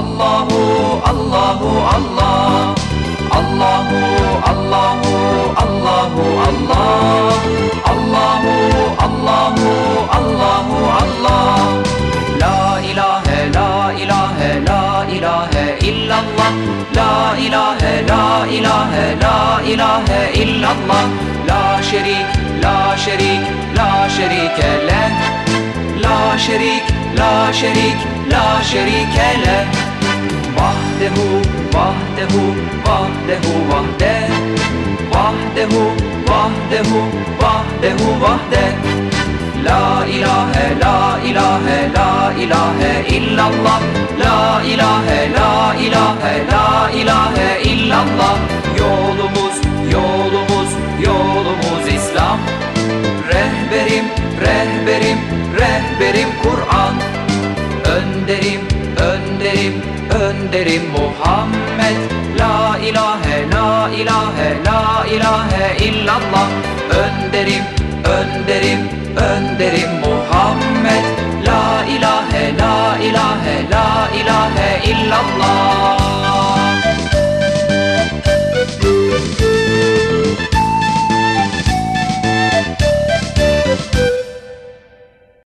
Allahu Allahu Allah. Allahu Allahu Allahu Allah. Allahu Allahu Allahu Allah. La ilahe la ilahe la ilahe illallah. La ilahe la ilahe la ilahe illallah. La şerik la şerik la şerike leh La şerik la şerik la şerike leh Vahdehu vahdehu vahdehu vahde. Vahdehu vahdehu vahdehu vahde. La ilahe la ilahe la ilahe illallah. La ilahe la ilahe la ilahe illallah. Yolumuz yolumuz yolumuz İslam. Rehberim rehberim rehberim Kur'an. Önderim önderim önderim Muhammed. La ilahe la ilahe la ilahe illallah. Önderim önderim önderim Muhammed. La ilahe la ilahe la ilahe illallah